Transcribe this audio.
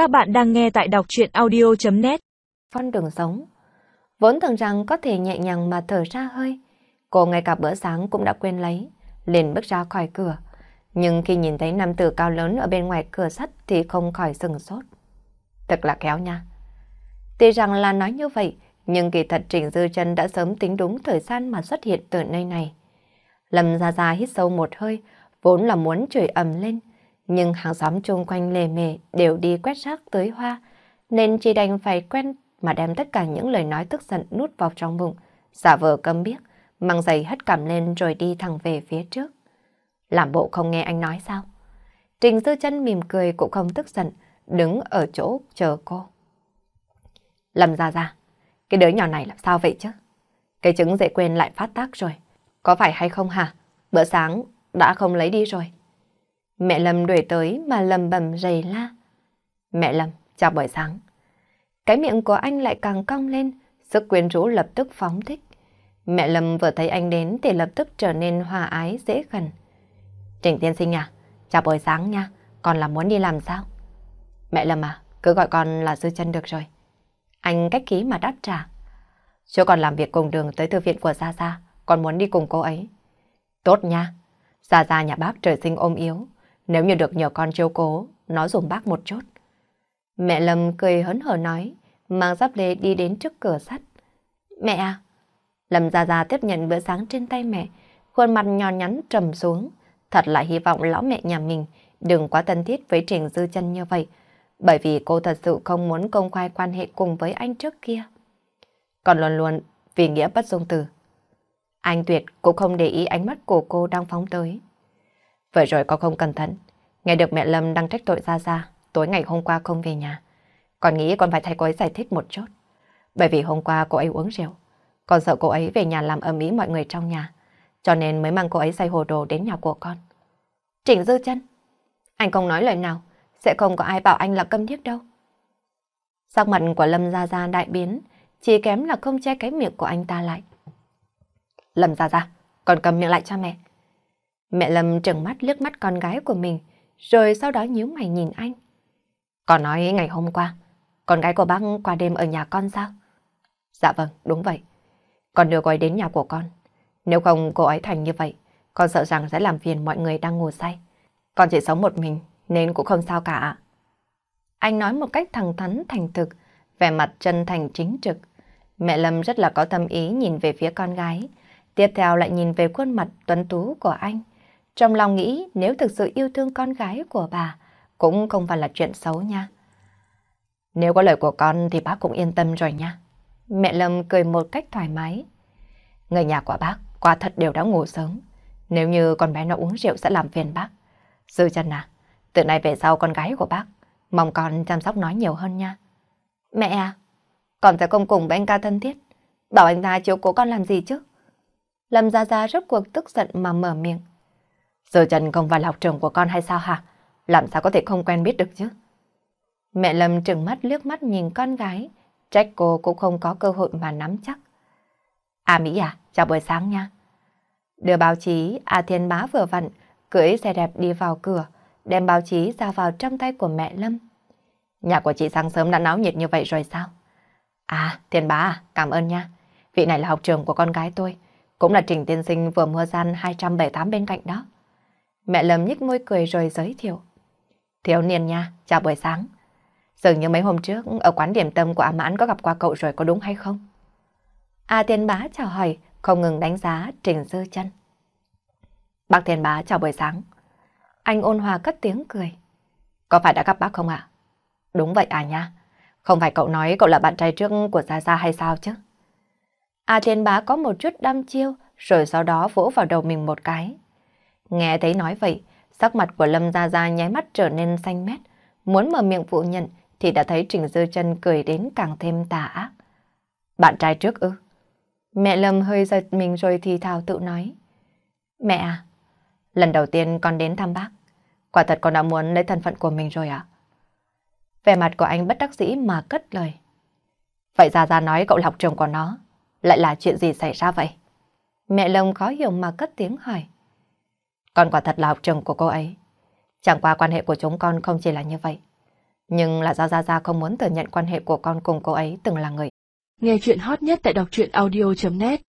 Các bạn đang nghe tại đọc chuyện audio.net Con đường sống Vốn tưởng rằng có thể nhẹ nhàng mà thở ra hơi. Cô ngay cả bữa sáng cũng đã quên lấy, liền bước ra khỏi cửa. Nhưng khi nhìn thấy nam tử cao lớn ở bên ngoài cửa sắt thì không khỏi sừng sốt. Thật là khéo nha. Tuy rằng là nói như vậy, nhưng kỳ thật Trình Dư chân đã sớm tính đúng thời gian mà xuất hiện từ nơi này. Lâm ra ra hít sâu một hơi, vốn là muốn chửi ầm lên, nhưng hàng xóm chung quanh lề mề đều đi quét rác tới hoa, nên chỉ đành phải quen mà đem tất cả những lời nói tức giận nút vào trong bụng, giả vờ câm biết, mang giày hất cảm lên rồi đi thẳng về phía trước. Làm bộ không nghe anh nói sao? Trình Dư chân mỉm cười cũng không tức giận, đứng ở chỗ chờ cô. Lâm ra ra, cái đứa nhỏ này làm sao vậy chứ? Cái trứng dễ quên lại phát tác rồi. Có phải hay không hả? Bữa sáng đã không lấy đi rồi. Mẹ Lâm đuổi tới mà lầm bầm rầy la. Mẹ Lâm, chào buổi sáng. Cái miệng của anh lại càng cong lên, sức quyến rũ lập tức phóng thích. Mẹ Lâm vừa thấy anh đến thì lập tức trở nên hòa ái dễ gần. Trình tiên sinh à, chào buổi sáng nha, con là muốn đi làm sao? Mẹ Lâm à, cứ gọi con là Dư chân được rồi. Anh cách ký mà đáp trả. Chú còn làm việc cùng đường tới thư viện của Gia Gia, con muốn đi cùng cô ấy. Tốt nha, Gia Gia nhà bác trời sinh ôm yếu, nếu như được nhờ con chiếu cố, nó dùng bác một chút. Mẹ Lâm cười hớn hở nói, mang giáp lê đi đến trước cửa sắt. Mẹ à! Lâm Gia Gia tiếp nhận bữa sáng trên tay mẹ, khuôn mặt nhỏ nhắn trầm xuống. Thật là hy vọng lão mẹ nhà mình đừng quá thân thiết với Trình Dư chân như vậy, bởi vì cô thật sự không muốn công khai quan hệ cùng với anh trước kia. Còn luôn luôn vì nghĩa bất dung từ. Anh Tuyệt cũng không để ý ánh mắt của cô đang phóng tới. Vậy rồi con không cẩn thận, nghe được mẹ Lâm đang trách tội ra ra, tối ngày hôm qua không về nhà. con nghĩ con phải thay cô ấy giải thích một chút. Bởi vì hôm qua cô ấy uống rượu, con sợ cô ấy về nhà làm ầm ĩ mọi người trong nhà, cho nên mới mang cô ấy say hồ đồ đến nhà của con. Trịnh Dư chân anh không nói lời nào, sẽ không có ai bảo anh là câm điếc đâu. Sắc mặt của Lâm Gia Gia đại biến, chỉ kém là không che cái miệng của anh ta lại. Lâm Gia Gia, còn cầm miệng lại cho mẹ. Mẹ Lâm trừng mắt liếc mắt con gái của mình, rồi sau đó nhíu mày nhìn anh. Con nói ngày hôm qua, con gái của bác qua đêm ở nhà con sao? Dạ vâng, đúng vậy. Con đưa cô ấy đến nhà của con. Nếu không cô ấy thành như vậy, con sợ rằng sẽ làm phiền mọi người đang ngủ say. Con chỉ sống một mình, nên cũng không sao cả. Anh nói một cách thẳng thắn thành thực, vẻ mặt chân thành chính trực. Mẹ Lâm rất là có tâm ý nhìn về phía con gái, tiếp theo lại nhìn về khuôn mặt tuấn tú của anh. Trong lòng nghĩ nếu thực sự yêu thương con gái của bà, cũng không phải là chuyện xấu nha. Nếu có lời của con thì bác cũng yên tâm rồi nha. Mẹ Lâm cười một cách thoải mái. Người nhà của bác qua thật đều đã ngủ sớm. Nếu như con bé nó uống rượu sẽ làm phiền bác. Dư chân à, từ nay về sau con gái của bác, mong con chăm sóc nói nhiều hơn nha. Mẹ à, con phải không cùng với anh ca thân thiết, bảo anh ta chiếu cố con làm gì chứ? Lâm Gia Gia rốt cuộc tức giận mà mở miệng. Giờ Trần không phải là học trường của con hay sao hả? Làm sao có thể không quen biết được chứ? Mẹ Lâm trừng mắt liếc mắt nhìn con gái, trách cô cũng không có cơ hội mà nắm chắc. À Mỹ à, chào buổi sáng nha. Đưa báo chí, A Thiên Bá vừa vặn, cưỡi xe đẹp đi vào cửa, đem báo chí ra vào trong tay của mẹ Lâm. Nhà của chị sáng sớm đã náo nhiệt như vậy rồi sao? À, Thiên Bá à, cảm ơn nha. Vị này là học trường của con gái tôi, cũng là Trình Tiên Sinh vừa mua gian 278 bên cạnh đó. Mẹ Lâm nhích môi cười rồi giới thiệu. Thiếu niên nha, chào buổi sáng. Dường như mấy hôm trước ở quán điểm tâm của A Mãn có gặp qua cậu rồi có đúng hay không? A Thiên Bá chào hỏi, không ngừng đánh giá Trình Dư chân. Bác Thiên Bá chào buổi sáng. Anh ôn hòa cất tiếng cười. Có phải đã gặp bác không ạ? Đúng vậy à nha. Không phải cậu nói cậu là bạn trai trước của Gia Gia hay sao chứ? A Thiên Bá có một chút đăm chiêu, rồi sau đó vỗ vào đầu mình một cái. Nghe thấy nói vậy, sắc mặt của Lâm Gia Gia nháy mắt trở nên xanh mét. Muốn mở miệng phụ nhận thì đã thấy Trình Dư chân cười đến càng thêm tà ác. Bạn trai trước ư? Mẹ Lâm hơi giật mình rồi thì thào tự nói. Mẹ à, lần đầu tiên con đến thăm bác. Quả thật con đã muốn lấy thân phận của mình rồi ạ. À? Vẻ mặt của anh bất đắc dĩ mà cất lời. Vậy Gia Gia nói cậu là học trường của nó. Lại là chuyện gì xảy ra vậy? Mẹ Lâm khó hiểu mà cất tiếng hỏi. Con quả thật là học trường của cô ấy. Chẳng qua quan hệ của chúng con không chỉ là như vậy. Nhưng là do Gia Gia không muốn thừa nhận quan hệ của con cùng cô ấy từng là người. Nghe chuyện hot nhất tại đọc truyện audio.net